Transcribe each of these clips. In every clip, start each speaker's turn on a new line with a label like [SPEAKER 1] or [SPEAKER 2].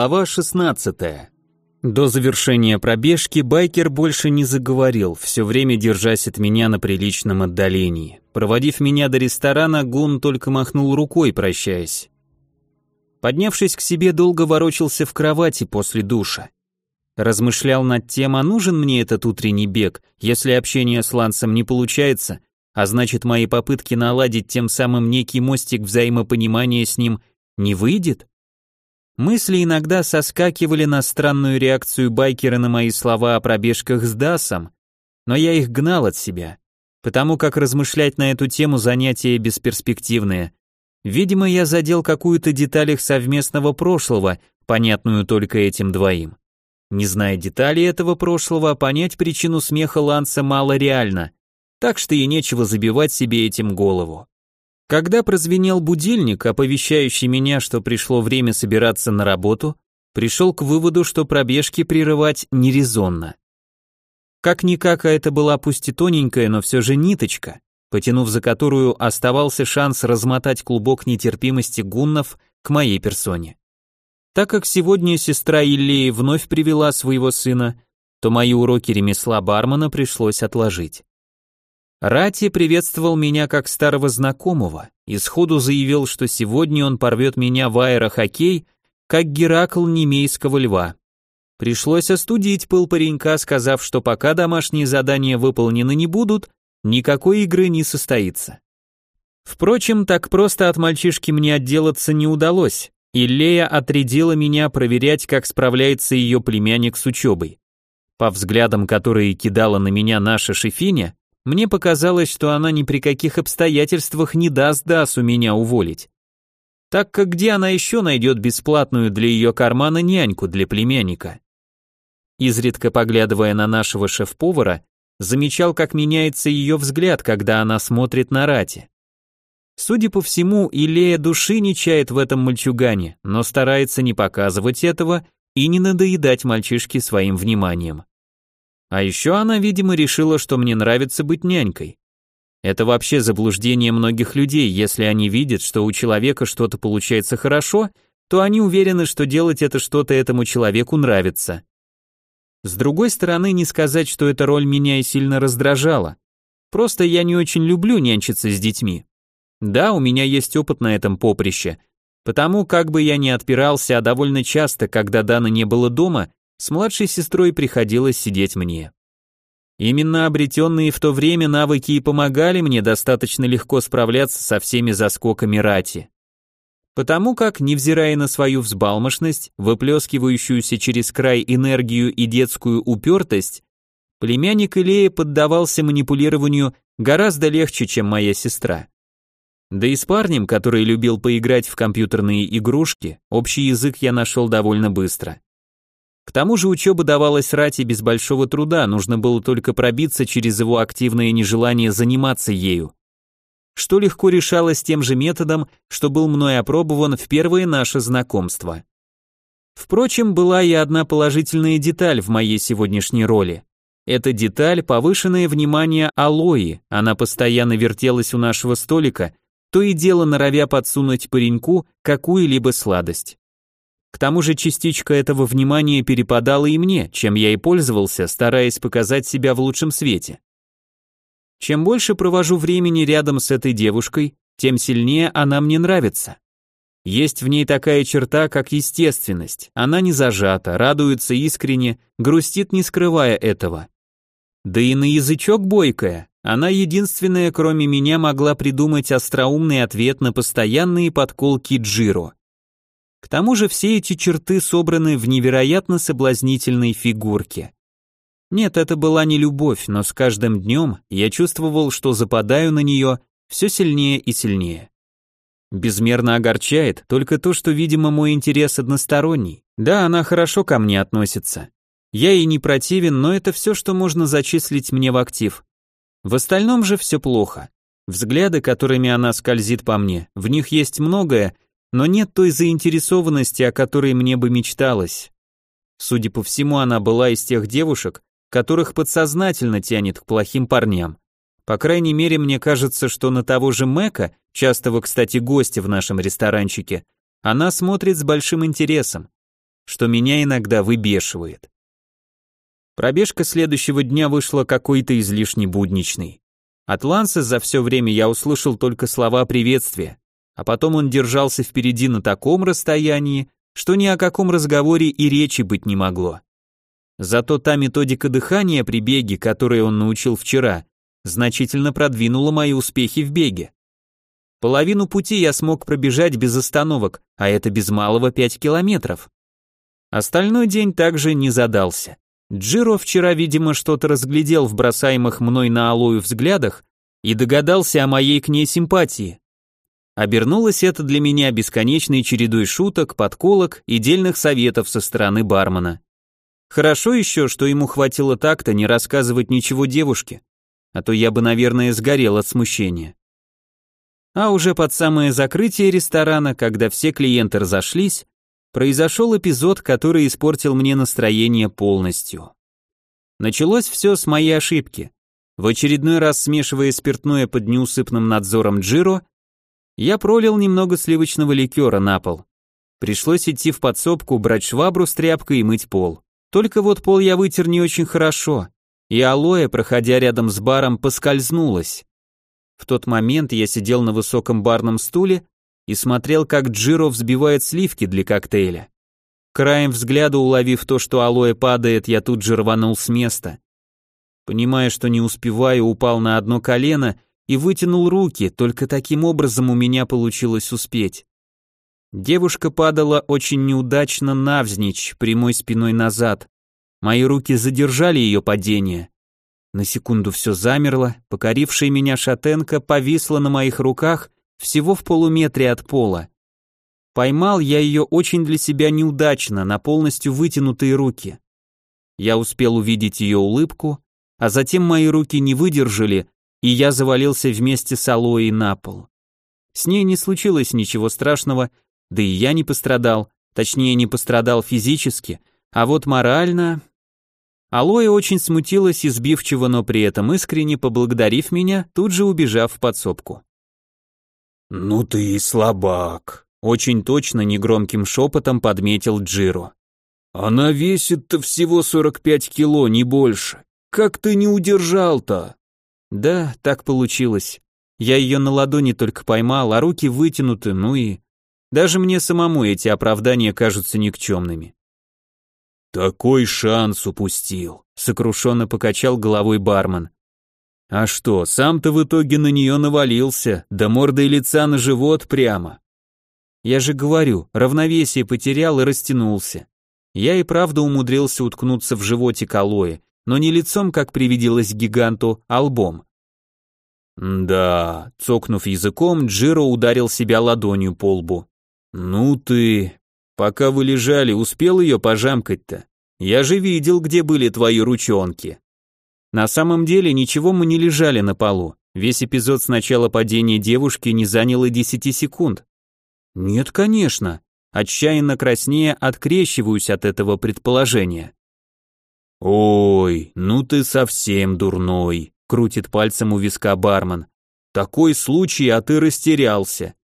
[SPEAKER 1] Глава 16. До завершения пробежки байкер больше не заговорил, все время держась от меня на приличном отдалении. Проводив меня до ресторана, Гун только махнул рукой, прощаясь. Поднявшись к себе, долго ворочался в кровати после душа. Размышлял над тем, а нужен мне этот утренний бег, если общение с Лансом не получается, а значит мои попытки наладить тем самым некий мостик взаимопонимания с ним не выйдет? Мысли иногда соскакивали на странную реакцию байкера на мои слова о пробежках с Дасом, но я их гнал от себя, потому как размышлять на эту тему занятие бесперспективное. Видимо, я задел какую-то деталь их совместного прошлого, понятную только этим двоим. Не зная деталей этого прошлого, понять причину смеха Ланса мало реально, так что и нечего забивать себе этим голову. Когда прозвенел будильник, оповещающий меня, что пришло время собираться на работу, пришел к выводу, что пробежки прерывать нерезонно. Как-никак, а это была пусть и тоненькая, но все же ниточка, потянув за которую оставался шанс размотать клубок нетерпимости гуннов к моей персоне. Так как сегодня сестра Иллеи вновь привела своего сына, то мои уроки ремесла бармена пришлось отложить. Рати приветствовал меня как старого знакомого и сходу заявил, что сегодня он порвет меня в аэрохоккей, как Геракл немейского льва. Пришлось остудить пыл паренька, сказав, что пока домашние задания выполнены не будут, никакой игры не состоится. Впрочем, так просто от мальчишки мне отделаться не удалось, и Лея отрядила меня проверять, как справляется ее племянник с учебой. По взглядам, которые кидала на меня наша шефиня, мне показалось, что она ни при каких обстоятельствах не даст Дасу меня уволить. Так как где она еще найдет бесплатную для ее кармана няньку для племянника? Изредка поглядывая на нашего шеф-повара, замечал, как меняется ее взгляд, когда она смотрит на Рати. Судя по всему, Илея души не чает в этом мальчугане, но старается не показывать этого и не надоедать мальчишке своим вниманием. А еще она, видимо, решила, что мне нравится быть нянькой. Это вообще заблуждение многих людей, если они видят, что у человека что-то получается хорошо, то они уверены, что делать это что-то этому человеку нравится. С другой стороны, не сказать, что эта роль меня и сильно раздражала. Просто я не очень люблю нянчиться с детьми. Да, у меня есть опыт на этом поприще, потому как бы я ни отпирался, а довольно часто, когда Дана не было дома, с младшей сестрой приходилось сидеть мне. Именно обретенные в то время навыки и помогали мне достаточно легко справляться со всеми заскоками рати. Потому как, невзирая на свою взбалмошность, выплескивающуюся через край энергию и детскую упертость, племянник Илея поддавался манипулированию гораздо легче, чем моя сестра. Да и с парнем, который любил поиграть в компьютерные игрушки, общий язык я нашел довольно быстро. К тому же учеба давалась Рати без большого труда, нужно было только пробиться через его активное нежелание заниматься ею. Что легко решалось тем же методом, что был мной опробован в первое наше знакомство. Впрочем, была и одна положительная деталь в моей сегодняшней роли. Эта деталь – повышенное внимание Алои, она постоянно вертелась у нашего столика, то и дело норовя подсунуть пареньку какую-либо сладость. К тому же частичка этого внимания перепадала и мне, чем я и пользовался, стараясь показать себя в лучшем свете. Чем больше провожу времени рядом с этой девушкой, тем сильнее она мне нравится. Есть в ней такая черта, как естественность. Она не зажата, радуется искренне, грустит, не скрывая этого. Да и на язычок бойкая. Она единственная, кроме меня, могла придумать остроумный ответ на постоянные подколки Джиро. К тому же все эти черты собраны в невероятно соблазнительной фигурке. Нет, это была не любовь, но с каждым днем я чувствовал, что западаю на нее все сильнее и сильнее. Безмерно огорчает только то, что, видимо, мой интерес односторонний. Да, она хорошо ко мне относится. Я ей не противен, но это все, что можно зачислить мне в актив. В остальном же все плохо. Взгляды, которыми она скользит по мне, в них есть многое, но нет той заинтересованности, о которой мне бы мечталось. Судя по всему, она была из тех девушек, которых подсознательно тянет к плохим парням. По крайней мере, мне кажется, что на того же Мэка, частого, кстати, гостя в нашем ресторанчике, она смотрит с большим интересом. что меня иногда выбешивает. Пробежка следующего дня вышла какой-то излишне будничной. От Ланса за все время я услышал только слова приветствия, а потом он держался впереди на таком расстоянии, что ни о каком разговоре и речи быть не могло. Зато та методика дыхания при беге, которую он научил вчера, значительно продвинула мои успехи в беге. Половину пути я смог пробежать без остановок, а это без малого 5 километров. Остальной день также не задался. Джиро вчера, видимо, что-то разглядел в бросаемых мной на алою взглядах и догадался о моей к ней симпатии. Обернулось это для меня бесконечной чередой шуток, подколок и дельных советов со стороны бармена. Хорошо еще, что ему хватило так-то не рассказывать ничего девушке, а то я бы, наверное, сгорел от смущения. А уже под самое закрытие ресторана, когда все клиенты разошлись, произошел эпизод, который испортил мне настроение полностью. Началось все с моей ошибки. В очередной раз смешивая спиртное под неусыпным надзором Джиро, я пролил немного сливочного ликера на пол. Пришлось идти в подсобку, брать швабру с тряпкой и мыть пол. Только вот пол я вытер не очень хорошо, и алоэ, проходя рядом с баром, поскользнулась. В тот момент я сидел на высоком барном стуле и смотрел, как Джиро взбивает сливки для коктейля. Краем взгляда уловив то, что алоэ падает, я тут же рванул с места. Понимая, что не успеваю, упал на одно колено и вытянул руки, только таким образом у меня получилось успеть. Девушка падала очень неудачно навзничь, прямой спиной назад. Мои руки задержали ее падение. На секунду все замерло, покорившая меня шатенка повисла на моих руках всего в полуметре от пола. Поймал я ее очень для себя неудачно, на полностью вытянутые руки. Я успел увидеть ее улыбку, а затем мои руки не выдержали, и я завалился вместе с Алоей на пол. С ней не случилось ничего страшного, да и я не пострадал, точнее не пострадал физически, а вот морально... Алоэ очень смутилась и сбивчиво, но при этом искренне поблагодарив меня, тут же убежав в подсобку.
[SPEAKER 2] «Ну ты и слабак», —
[SPEAKER 1] очень точно негромким шепотом подметил Джиро.
[SPEAKER 2] «Она весит-то всего 45 кило, не больше. Как ты не удержал-то?»
[SPEAKER 1] «Да, так получилось. Я ее на ладони только поймал, а руки вытянуты, ну и...» Даже мне самому эти оправдания кажутся никчемными.
[SPEAKER 2] Такой шанс упустил, сокрушенно покачал головой бармен. А что, сам-то в итоге на нее навалился, да мордой лица на живот прямо.
[SPEAKER 1] Я же говорю, равновесие потерял и растянулся. Я и правда умудрился уткнуться в животе Алоэ, но не лицом, как привиделось гиганту, а лбом.
[SPEAKER 2] Да, цокнув языком, Джиро ударил себя ладонью по лбу. «Ну ты... Пока вы лежали, успел ее пожамкать-то? Я же видел, где были твои ручонки».
[SPEAKER 1] На самом деле ничего мы не лежали на полу. Весь эпизод с начала падения девушки не занял и 10 секунд. Нет, конечно. Отчаянно краснее открещиваюсь от этого предположения.
[SPEAKER 2] «Ой, ну ты совсем дурной», — крутит пальцем у виска бармен. «Такой случай, а ты растерялся.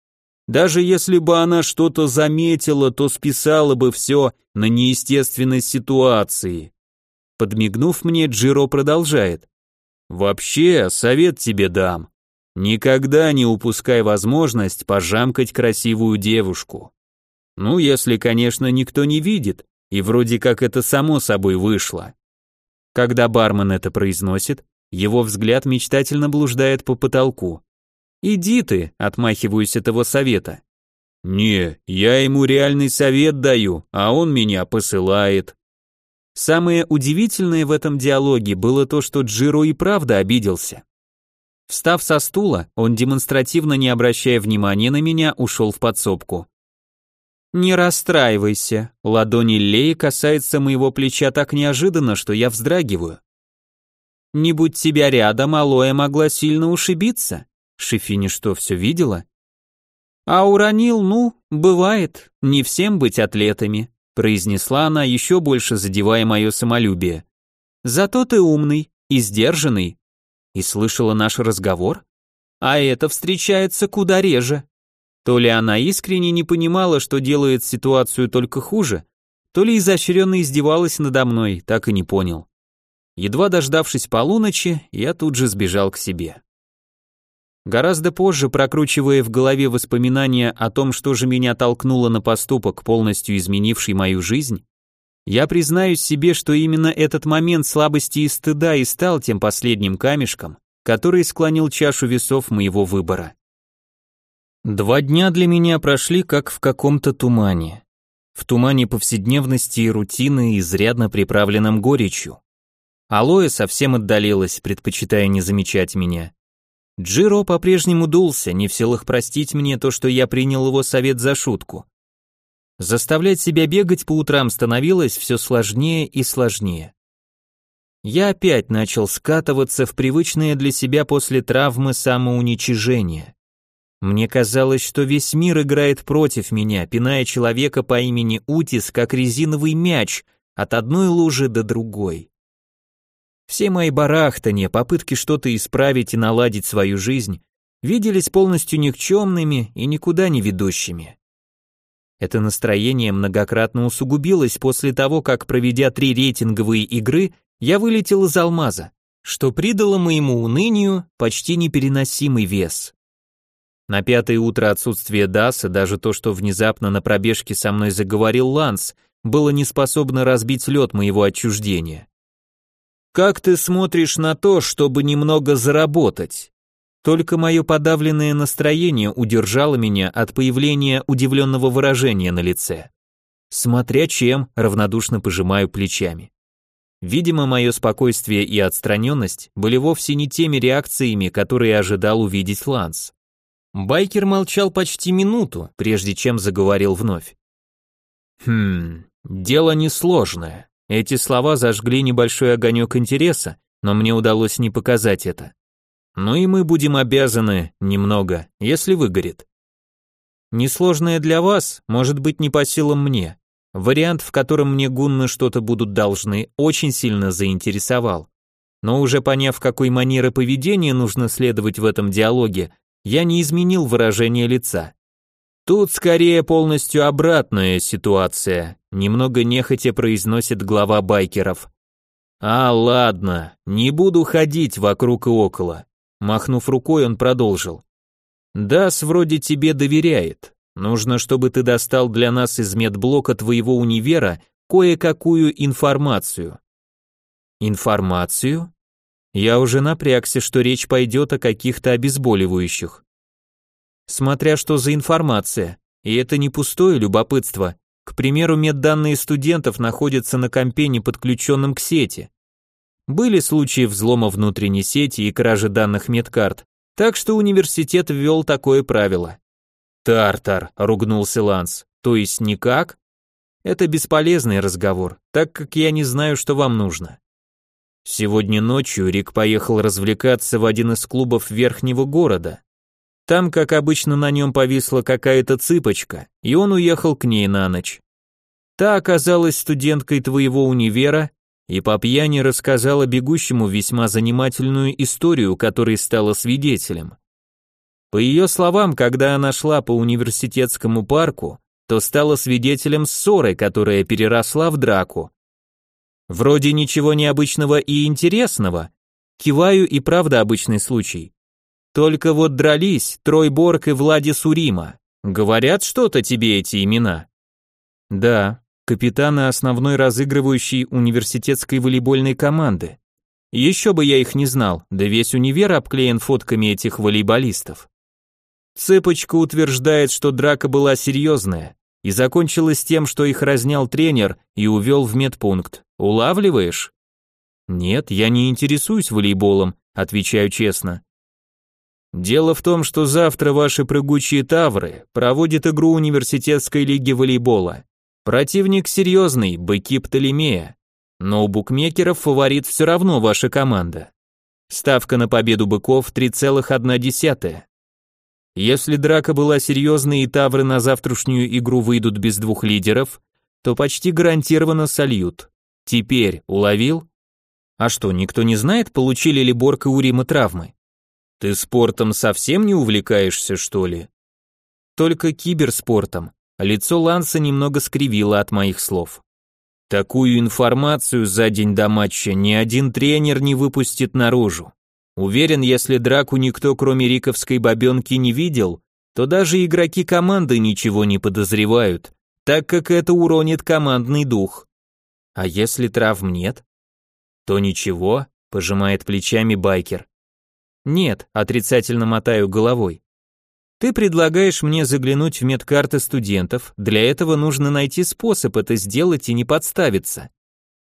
[SPEAKER 2] Даже если бы она что-то заметила, то списала бы все на неестественность ситуации. Подмигнув мне, Джиро продолжает. Вообще, совет тебе дам. Никогда не упускай возможность пожамкать красивую девушку. Ну, если, конечно, никто не видит, и вроде как это само собой вышло. Когда бармен это произносит, его взгляд мечтательно блуждает по потолку. «Иди ты», — отмахиваюсь этого совета. «Не, я ему реальный совет даю, а он меня посылает». Самое удивительное в этом диалоге было то, что Джиро и правда обиделся. Встав со стула, он демонстративно, не обращая внимания на меня, ушел в подсобку. «Не расстраивайся», ладони Леи касается моего плеча так неожиданно, что я вздрагиваю. «Не будь тебя рядом, Алоэ могла сильно ушибиться. Шифини что, все видела? А уронил, ну, бывает, не всем быть атлетами, произнесла она, еще больше задевая мое самолюбие. Зато ты умный и сдержанный. И слышала наш разговор? А это встречается куда реже. То ли она искренне не понимала, что делает ситуацию только хуже,
[SPEAKER 1] то ли изощренно издевалась надо мной, так и не понял. Едва дождавшись полуночи, я тут же сбежал к себе. Гораздо позже, прокручивая в голове воспоминания о том, что же меня толкнуло на поступок, полностью изменивший мою жизнь, я признаюсь себе, что именно этот момент слабости и стыда и стал тем последним камешком, который склонил чашу весов моего выбора. Два дня для меня прошли как в каком-то тумане. В тумане повседневности и рутины, изрядно приправленном горечью. Алоэ совсем отдалилась, предпочитая не замечать меня. Джиро по-прежнему дулся, не в силах простить мне то, что я принял его совет за шутку. Заставлять себя бегать по утрам становилось все сложнее и сложнее. Я опять начал скатываться в привычное для себя после травмы самоуничижение. Мне казалось, что весь мир играет против меня, пиная человека по имени Утис, как резиновый мяч, от одной лужи до другой. Все мои барахтания, попытки что-то исправить и наладить свою жизнь виделись полностью никчемными и никуда не ведущими. Это настроение многократно усугубилось после того, как, проведя три рейтинговые игры, я вылетел из алмаза, что придало моему унынию почти непереносимый вес. На пятое утро отсутствия Даса, даже то, что внезапно на пробежке со мной заговорил Ланс, было не способно разбить лед моего отчуждения. «Как ты смотришь на то, чтобы немного заработать?» Только мое подавленное настроение удержало меня от появления удивленного выражения на лице. Смотря чем, равнодушно пожимаю плечами. Видимо, мое спокойствие и отстраненность были вовсе не теми реакциями, которые ожидал увидеть Ланс. Байкер молчал почти минуту, прежде чем заговорил вновь. «Хм, дело несложное. Эти слова зажгли небольшой огонек интереса, но мне удалось не показать это. Ну и мы будем обязаны немного, если выгорит. Несложное для вас, может быть не по силам мне. Вариант, в котором мне гунны что-то будут должны, очень сильно заинтересовал. Но уже поняв, какой манеры поведения нужно следовать в этом диалоге, я не изменил выражение лица. Тут скорее полностью обратная ситуация, немного нехотя произносит глава байкеров. А, ладно, не буду ходить вокруг и около. Махнув рукой, он продолжил. «Дас вроде тебе доверяет. Нужно, чтобы ты достал для нас из медблока твоего универа кое-какую информацию». «Информацию?» Я уже напрягся, что речь пойдет о каких-то обезболивающих. Смотря что за информация, и это не пустое любопытство. К примеру, медданные студентов находятся на компе, не подключенном к сети. Были случаи взлома внутренней сети и кражи данных медкарт, так что университет ввел такое правило. «Тартар», — ругнулся Ланс, — «то есть никак?» «Это бесполезный разговор, так как я не знаю, что вам нужно». Сегодня ночью Рик поехал развлекаться в один из клубов верхнего города. Там, как обычно, на нем повисла какая-то цыпочка, и он уехал к ней на ночь. Та оказалась студенткой твоего универа и по пьяни рассказала бегущему весьма занимательную историю, которой стала свидетелем. По ее словам, когда она шла по университетскому парку, то стала свидетелем ссоры, которая переросла в драку. Вроде ничего необычного и интересного. Киваю и правда обычный случай. Только вот дрались Тройборг и Влади Сурима. Говорят что-то тебе эти имена? Да, капитана основной разыгрывающей университетской волейбольной команды. Еще бы я их не знал, да весь универ обклеен фотками этих волейболистов. Цепочка утверждает, что драка была серьезная и закончилась тем, что их разнял тренер и увел в медпункт. Улавливаешь? Нет, я не интересуюсь волейболом, отвечаю честно. Дело в том, что завтра ваши прыгучие тавры проводят игру университетской лиги волейбола. Противник серьезный, быки Птолемея. Но у букмекеров фаворит все равно ваша команда. Ставка на победу быков 3,1. Если драка была серьезной и тавры на завтрашнюю игру выйдут без двух лидеров, то почти гарантированно сольют. Теперь уловил? А что, никто не знает, получили ли Борг и Урима травмы? Ты спортом совсем не увлекаешься, что ли? Только киберспортом. Лицо Ланса немного скривило от моих слов.
[SPEAKER 2] Такую информацию за день до матча ни один тренер не выпустит наружу. Уверен, если драку никто кроме риковской бабенки не видел, то даже игроки команды ничего не подозревают, так как это уронит командный дух. А если травм нет? То ничего, пожимает плечами байкер. Нет, отрицательно мотаю головой. Ты предлагаешь мне заглянуть в медкарты студентов, для этого нужно найти способ это сделать и не подставиться.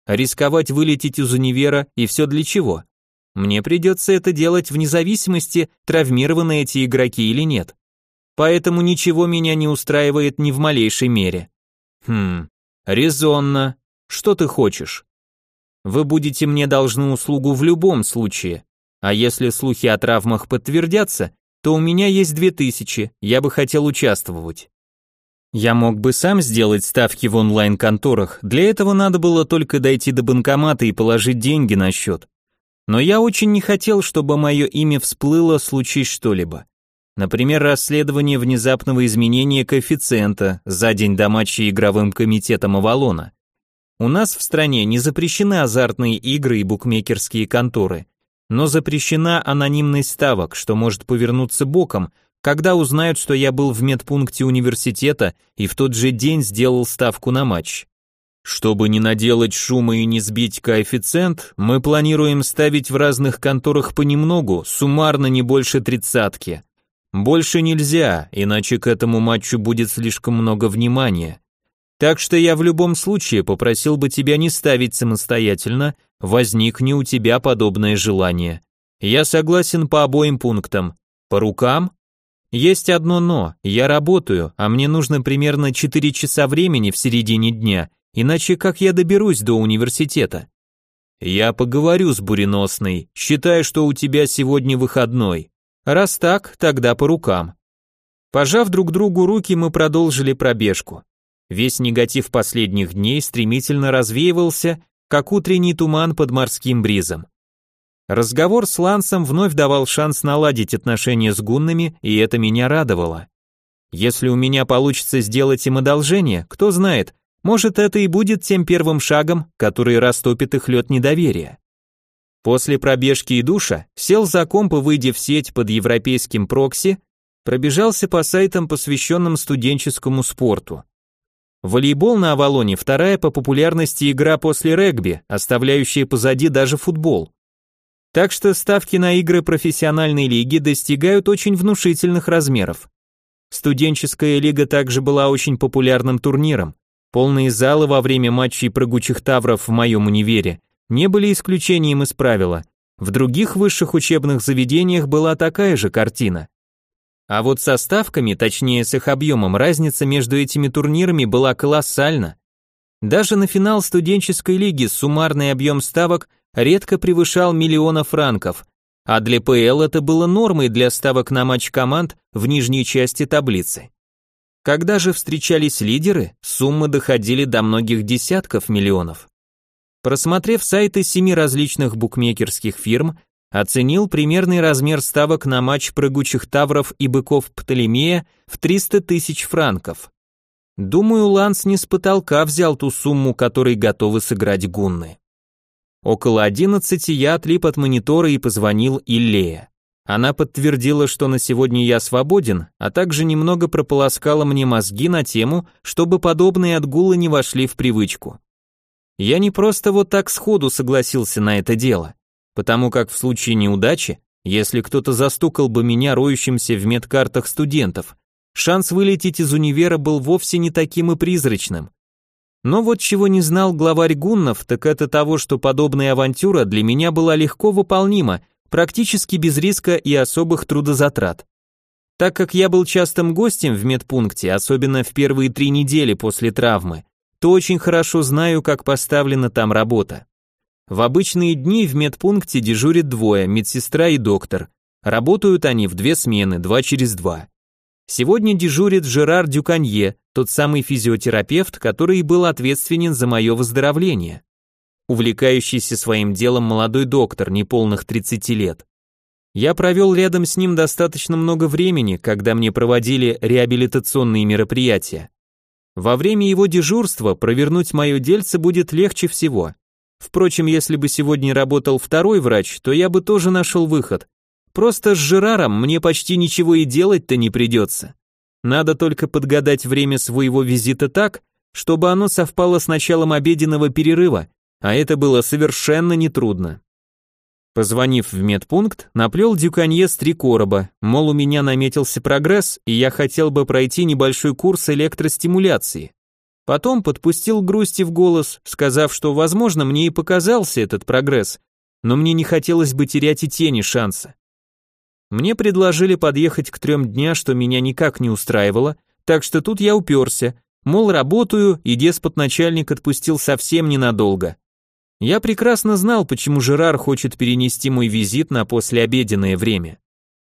[SPEAKER 2] рисковать вылететь из универа и все для чего? Мне придется это делать вне зависимости, травмированы эти игроки или нет. Поэтому ничего меня не устраивает ни в малейшей мере. Хм, резонно. Что ты хочешь? Вы будете мне должны услугу в любом случае. А если слухи о травмах подтвердятся, то у меня есть две тысячи, я бы хотел участвовать. Я мог бы сам сделать ставки в онлайн-конторах, для этого надо было только дойти до банкомата и положить деньги на счет. Но я очень не хотел, чтобы мое имя всплыло, случись что-либо. Например, расследование внезапного изменения коэффициента за день до матча игровым комитетом Авалона. У нас в стране не запрещены азартные игры и букмекерские конторы, но запрещена анонимность ставок, что может повернуться боком, когда узнают, что я был в медпункте университета и в тот же день сделал ставку на матч. Чтобы не наделать шума и не сбить коэффициент, мы планируем ставить в разных конторах понемногу, суммарно не больше тридцатки. Больше нельзя, иначе к этому матчу будет слишком много внимания. Так что я в любом случае попросил бы тебя не ставить самостоятельно, возникне у тебя подобное желание. Я согласен по обоим пунктам. По рукам? Есть одно но. Я работаю, а мне нужно примерно 4 часа времени в середине дня, иначе как я доберусь до университета? Я поговорю с Буреносной, считаю, что у тебя сегодня выходной. Раз так, тогда по рукам. Пожав друг другу руки, мы продолжили пробежку. Весь негатив последних дней стремительно развеивался, как утренний туман под морским бризом. Разговор с Лансом вновь давал шанс наладить отношения с гуннами, и это меня радовало. Если у меня получится сделать им одолжение, кто знает, может это и будет тем первым шагом, который растопит их лед недоверия. После пробежки и душа сел за комп и, выйдя в сеть под европейским прокси, пробежался по сайтам, посвященным студенческому спорту. Волейбол на Авалоне вторая по популярности игра после регби, оставляющая позади даже футбол. Так что ставки на игры профессиональной лиги достигают очень внушительных размеров. Студенческая лига также была очень популярным турниром. Полные залы во время матчей прыгучих тавров в моем универе не были исключением из правила. В других высших учебных заведениях была такая же картина. А вот со ставками, точнее с их объемом, разница между этими турнирами была колоссальна. Даже на финал студенческой лиги суммарный объем ставок редко превышал миллиона франков, а для ПЛ это было нормой для ставок на матч команд в нижней части таблицы. Когда же встречались лидеры, суммы доходили до многих десятков миллионов. Просмотрев сайты семи различных букмекерских фирм, оценил примерный размер ставок на матч прыгучих тавров и быков Птолемея в 300 тысяч франков. Думаю, Ланс не с потолка взял ту сумму, которой готовы сыграть гунны. Около 11 я отлип от монитора и позвонил Иллея. Она подтвердила, что на сегодня я свободен, а также немного прополоскала мне мозги на тему, чтобы подобные отгулы не вошли в привычку. Я не просто вот так сходу согласился на это дело потому как в случае неудачи, если кто-то застукал бы меня роющимся в медкартах студентов, шанс вылететь из универа был вовсе не таким и призрачным. Но вот чего не знал главарь гуннов, так это того, что подобная авантюра для меня была легко выполнима, практически без риска и особых трудозатрат. Так как я был частым гостем в медпункте, особенно в первые три недели после травмы, то очень хорошо знаю, как поставлена там работа. В обычные дни в медпункте дежурит двое, медсестра и доктор. Работают они в две смены, два через два. Сегодня дежурит Жерар Дюканье, тот самый физиотерапевт, который был ответственен за мое выздоровление. Увлекающийся своим делом молодой доктор, неполных 30 лет. Я провел рядом с ним достаточно много времени, когда мне проводили реабилитационные мероприятия.
[SPEAKER 1] Во время его дежурства провернуть мое дельце будет легче всего. Впрочем, если бы сегодня работал второй врач, то я бы тоже нашел выход. Просто с Жераром мне почти ничего и делать-то не придется. Надо только подгадать время своего визита так, чтобы оно совпало с началом обеденного перерыва, а это было совершенно нетрудно. Позвонив в медпункт, наплел Дюканье с три короба, мол, у меня наметился прогресс, и я хотел бы пройти небольшой курс электростимуляции. Потом подпустил грусти в голос, сказав, что, возможно, мне и показался этот прогресс, но мне не хотелось бы терять и тени шанса. Мне предложили подъехать к трем дня, что меня никак не устраивало, так что тут я уперся, мол, работаю, и деспот-начальник отпустил совсем ненадолго. Я прекрасно знал, почему Жерар хочет перенести мой визит на послеобеденное время.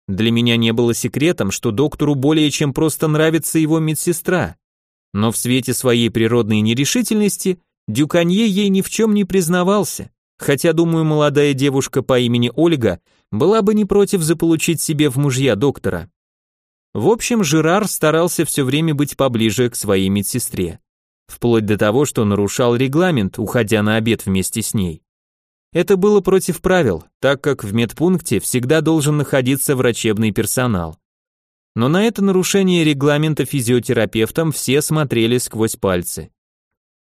[SPEAKER 1] Для меня не было секретом, что доктору более чем просто нравится его медсестра. Но в свете своей природной нерешительности Дюканье ей ни в чем не признавался, хотя, думаю, молодая девушка по имени Ольга была бы не против заполучить себе в мужья доктора. В общем, Жерар старался все время быть поближе к своей медсестре вплоть до того, что нарушал регламент, уходя на обед вместе с ней. Это было против правил, так как в медпункте всегда должен находиться врачебный персонал. Но на это нарушение регламента физиотерапевтам все смотрели сквозь пальцы.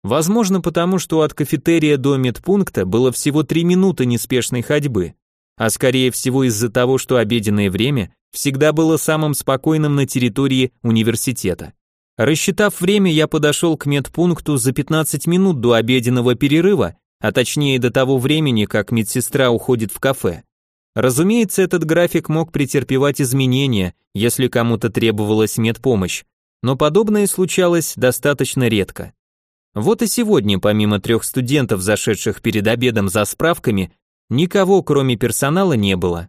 [SPEAKER 1] Возможно, потому что от кафетерия до медпункта было всего три минуты неспешной ходьбы, а скорее всего из-за того, что обеденное время всегда было самым спокойным на территории университета. Рассчитав время, я подошел к медпункту за 15 минут до обеденного перерыва, а точнее до того времени, как медсестра уходит в кафе. Разумеется, этот график мог претерпевать изменения, если кому-то требовалась медпомощь, но подобное случалось достаточно редко. Вот и сегодня, помимо трех студентов, зашедших перед обедом за справками, никого, кроме персонала, не было.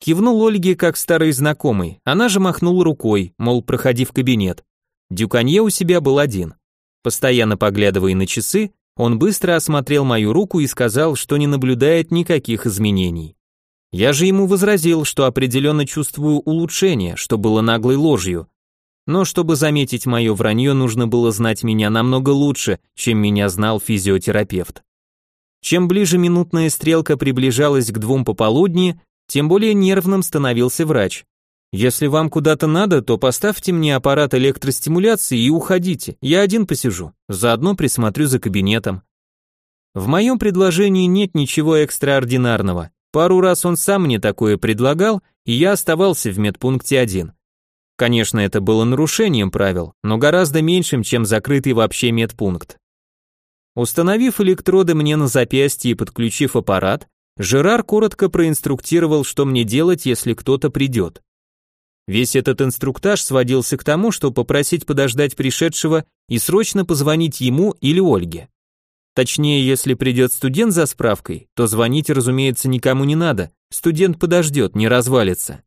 [SPEAKER 1] Кивнул Ольге как старый знакомый, она же махнула рукой, мол, проходи в кабинет. Дюканье у себя был один. Постоянно поглядывая на часы, он быстро осмотрел мою руку и сказал, что не наблюдает никаких изменений. Я же ему возразил, что определенно чувствую улучшение, что было наглой ложью. Но чтобы заметить мое вранье, нужно было знать меня намного лучше, чем меня знал физиотерапевт. Чем ближе минутная стрелка приближалась к двум пополудни, тем более нервным становился врач. Если вам куда-то надо, то поставьте мне аппарат электростимуляции и уходите. Я один посижу. Заодно присмотрю за кабинетом. В моем предложении нет ничего экстраординарного. Пару раз он сам мне такое предлагал, и я оставался в медпункте один. Конечно, это было нарушением правил, но гораздо меньшим, чем закрытый вообще медпункт. Установив электроды мне на запястье и подключив аппарат, Жерар коротко проинструктировал, что мне делать, если кто-то придет. Весь этот инструктаж сводился к тому, что попросить подождать пришедшего и срочно позвонить ему или Ольге. Точнее, если придет студент за справкой, то звонить, разумеется, никому не надо, студент подождет, не развалится.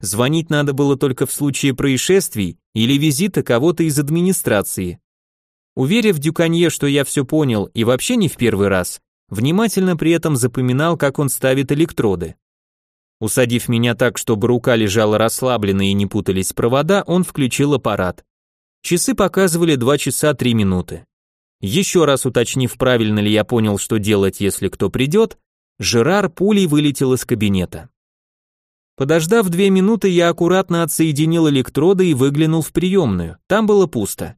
[SPEAKER 1] Звонить надо было только в случае происшествий или визита кого-то из администрации. Уверив Дюканье, что я все понял и вообще не в первый раз, внимательно при этом запоминал, как он ставит электроды. Усадив меня так, чтобы рука лежала расслабленно и не путались провода, он включил аппарат. Часы показывали 2 часа 3 минуты. Еще раз уточнив, правильно ли я понял, что делать, если кто придет, Жерар пулей вылетел из кабинета. Подождав две минуты, я аккуратно отсоединил электроды и выглянул в приемную. Там было пусто.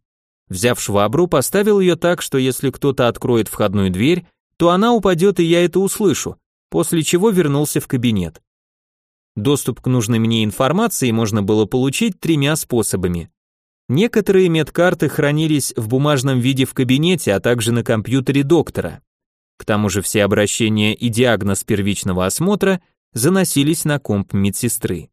[SPEAKER 1] Взяв швабру, поставил ее так, что если кто-то откроет входную дверь, то она упадет и я это услышу, после чего вернулся в кабинет. Доступ к нужной мне информации можно было получить тремя способами. Некоторые медкарты хранились в бумажном виде в кабинете, а также на компьютере доктора. К тому же все обращения и диагноз первичного осмотра заносились на комп медсестры.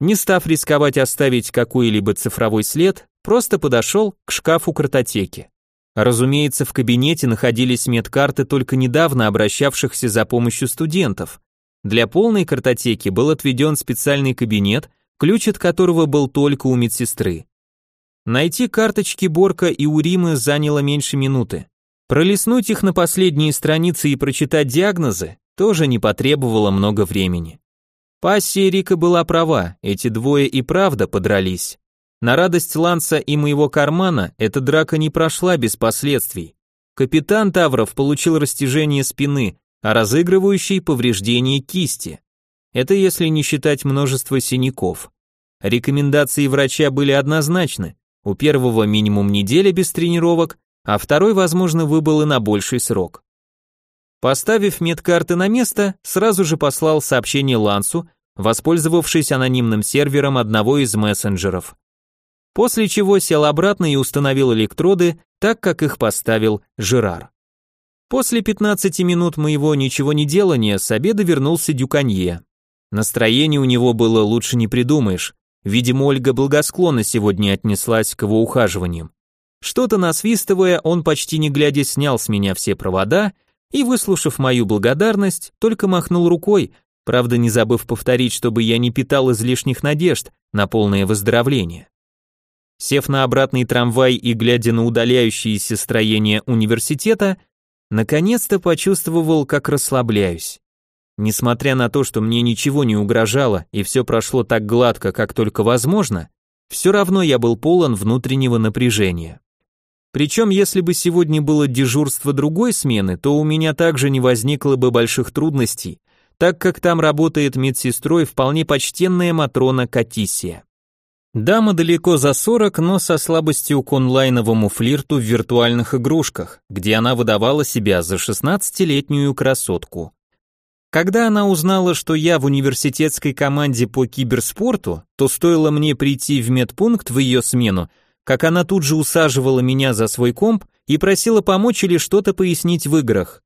[SPEAKER 1] Не став рисковать оставить какой-либо цифровой след, просто подошел к шкафу картотеки. Разумеется, в кабинете находились медкарты только недавно обращавшихся за помощью студентов, для полной картотеки был отведен специальный кабинет, ключ от которого был только у медсестры. Найти карточки Борка и Уримы заняло меньше минуты. Пролистнуть их на последние страницы и прочитать диагнозы тоже не потребовало много времени. Пассия Рика была права, эти двое и правда подрались. На радость Ланса и моего кармана эта драка не прошла без последствий. Капитан Тавров получил растяжение спины, а разыгрывающий повреждение кисти. Это если не считать множество синяков. Рекомендации врача были однозначны. У первого минимум неделя без тренировок, а второй, возможно, выбыл и на больший срок. Поставив медкарты на место, сразу же послал сообщение Лансу, воспользовавшись анонимным сервером одного из мессенджеров. После чего сел обратно и установил электроды, так как их поставил Жерар. После 15 минут моего ничего не делания с обеда вернулся Дюканье. Настроение у него было лучше не придумаешь. Видимо, Ольга благосклонно сегодня отнеслась к его ухаживаниям. Что-то насвистывая, он почти не глядя снял с меня все провода и, выслушав мою благодарность, только махнул рукой, правда не забыв повторить, чтобы я не питал излишних надежд на полное выздоровление. Сев на обратный трамвай и глядя на удаляющееся строение университета, наконец-то почувствовал, как расслабляюсь. Несмотря на то, что мне ничего не угрожало и все прошло так гладко, как только возможно, все равно я был полон внутреннего напряжения. Причем, если бы сегодня было дежурство другой смены, то у меня также не возникло бы больших трудностей, так как там работает медсестрой вполне почтенная Матрона Катисия. Дама далеко за 40, но со слабостью к онлайновому флирту в виртуальных игрушках, где она выдавала себя за 16-летнюю красотку. Когда она узнала, что я в университетской команде по киберспорту, то стоило мне прийти в медпункт в ее смену, как она тут же усаживала меня за свой комп и просила помочь или что-то пояснить в играх.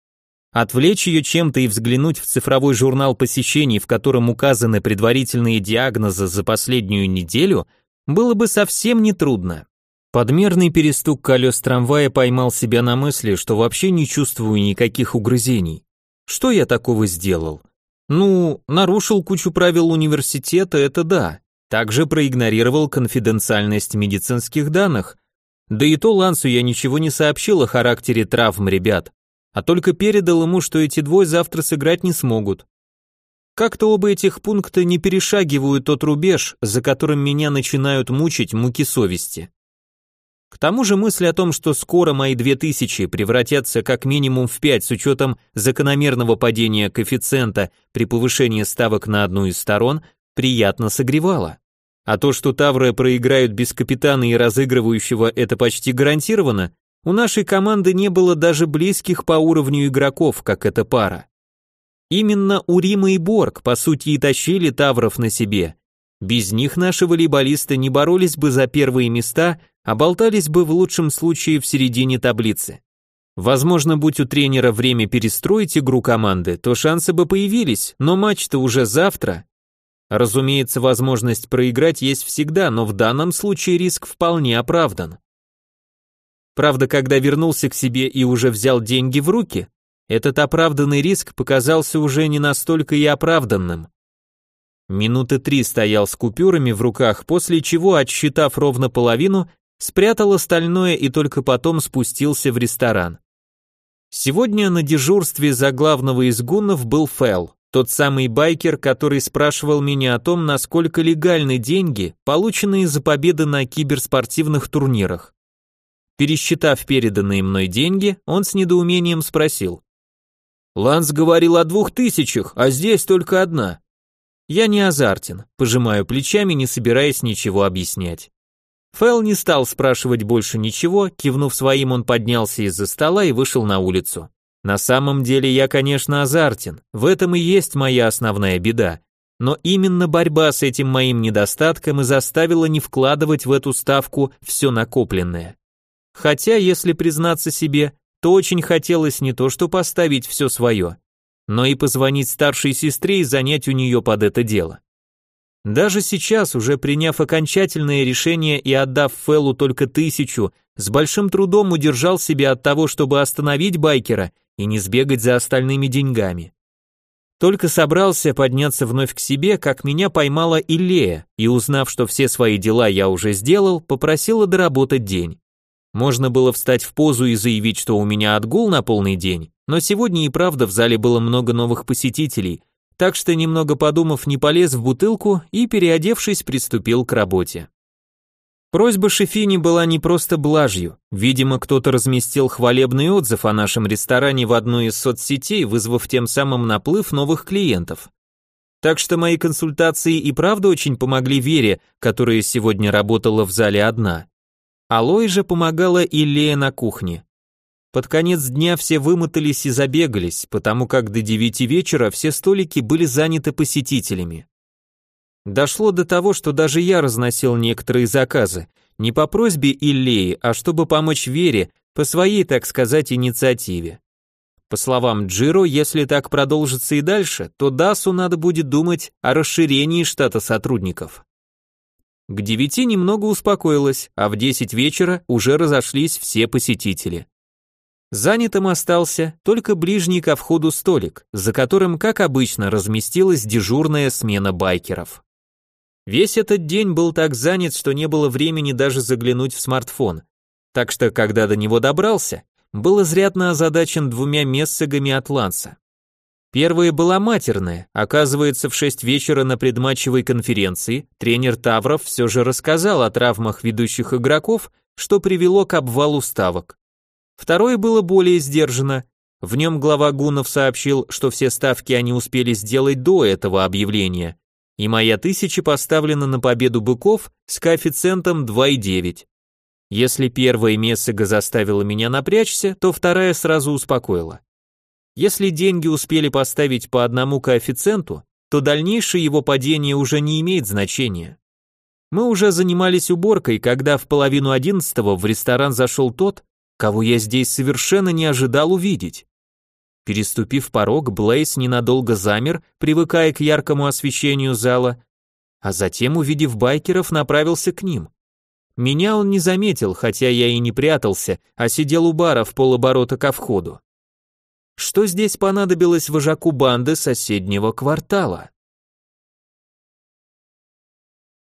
[SPEAKER 1] Отвлечь ее чем-то и взглянуть в цифровой журнал посещений, в котором указаны предварительные диагнозы за последнюю неделю, было бы совсем нетрудно. Подмерный перестук колес трамвая поймал себя на мысли, что вообще не чувствую никаких угрызений. Что я такого сделал? Ну, нарушил кучу правил университета, это да. Также проигнорировал конфиденциальность медицинских данных. Да и то Лансу я ничего не сообщил о характере травм ребят, а только передал ему, что эти двое завтра сыграть не смогут. Как-то оба этих пункта не перешагивают тот рубеж, за которым меня начинают мучить муки совести. К тому же мысль о том, что скоро мои 2000 превратятся как минимум в 5 с учетом закономерного падения коэффициента при повышении ставок на одну из сторон, приятно согревала. А то, что Тавры проиграют без капитана и разыгрывающего, это почти гарантированно, у нашей команды не было даже близких по уровню игроков, как эта пара. Именно Урима и Борг, по сути, и тащили Тавров на себе. Без них наши волейболисты не боролись бы за первые места а болтались бы в лучшем случае в середине таблицы. Возможно, будь у тренера время перестроить игру команды, то шансы бы появились, но матч-то уже завтра. Разумеется, возможность проиграть есть всегда, но в данном случае риск вполне оправдан. Правда, когда вернулся к себе и уже взял деньги в руки, этот оправданный риск показался уже не настолько и оправданным. Минуты три стоял с купюрами в руках, после чего, отсчитав ровно половину, спрятал остальное и только потом спустился в ресторан. Сегодня на дежурстве за главного из гуннов был Фэл, тот самый байкер, который спрашивал меня о том, насколько легальны деньги, полученные за победы на киберспортивных турнирах. Пересчитав переданные мной деньги, он с недоумением спросил. «Ланс говорил о двух тысячах, а здесь только одна». Я не азартен, пожимаю плечами, не собираясь ничего объяснять. Фэл не стал спрашивать больше ничего, кивнув своим, он поднялся из-за стола и вышел на улицу. На самом деле я, конечно, азартен, в этом и есть моя основная беда. Но именно борьба с этим моим недостатком и заставила не вкладывать в эту ставку все накопленное. Хотя, если признаться себе, то очень хотелось не то что поставить все свое, но и позвонить старшей сестре и занять у нее под это дело. Даже сейчас, уже приняв окончательное решение и отдав Феллу только тысячу, с большим трудом удержал себя от того, чтобы остановить байкера и не сбегать за остальными деньгами. Только собрался подняться вновь к себе, как меня поймала Иллея, и узнав, что все свои дела я уже сделал, попросила доработать день. Можно было встать в позу и заявить, что у меня отгул на полный день, но сегодня и правда в зале было много новых посетителей, так что немного подумав, не полез в бутылку и, переодевшись, приступил к работе. Просьба Шефини была не просто блажью. Видимо, кто-то разместил хвалебный отзыв о нашем ресторане в одной из соцсетей, вызвав тем самым наплыв новых клиентов. Так что мои консультации и правда очень помогли Вере, которая сегодня работала в зале одна. Алой же помогала и на кухне. Под конец дня все вымотались и забегались, потому как до девяти вечера все столики были заняты посетителями. Дошло до того, что даже я разносил некоторые заказы, не по просьбе Иллеи, а чтобы помочь Вере по своей, так сказать, инициативе. По словам Джиро, если так продолжится и дальше, то Дасу надо будет думать о расширении штата сотрудников. К девяти немного успокоилась, а в десять вечера уже разошлись все посетители. Занятым остался только ближний ко входу столик, за которым, как обычно, разместилась дежурная смена байкеров. Весь этот день был так занят, что не было времени даже заглянуть в смартфон. Так что, когда до него добрался, был изрядно озадачен двумя мессагами от Ланса. Первая была матерная. Оказывается, в 6 вечера на предматчевой конференции тренер Тавров все же рассказал о травмах ведущих игроков, что привело к обвалу ставок. Второе было более сдержано. В нем глава Гунов сообщил, что все ставки они успели сделать до этого объявления, и моя тысяча поставлена на победу быков с коэффициентом 2,9. Если первая Мессага заставила меня напрячься, то вторая сразу успокоила. Если деньги успели поставить по одному коэффициенту, то дальнейшее его падение уже не имеет значения. Мы уже занимались уборкой, когда в половину одиннадцатого в ресторан зашел тот, кого я здесь совершенно не ожидал увидеть. Переступив порог, Блейс ненадолго замер, привыкая к яркому освещению зала, а затем, увидев байкеров, направился к ним. Меня он не заметил, хотя я и не прятался, а сидел у бара в полоборота ко входу. Что здесь понадобилось вожаку банды соседнего квартала?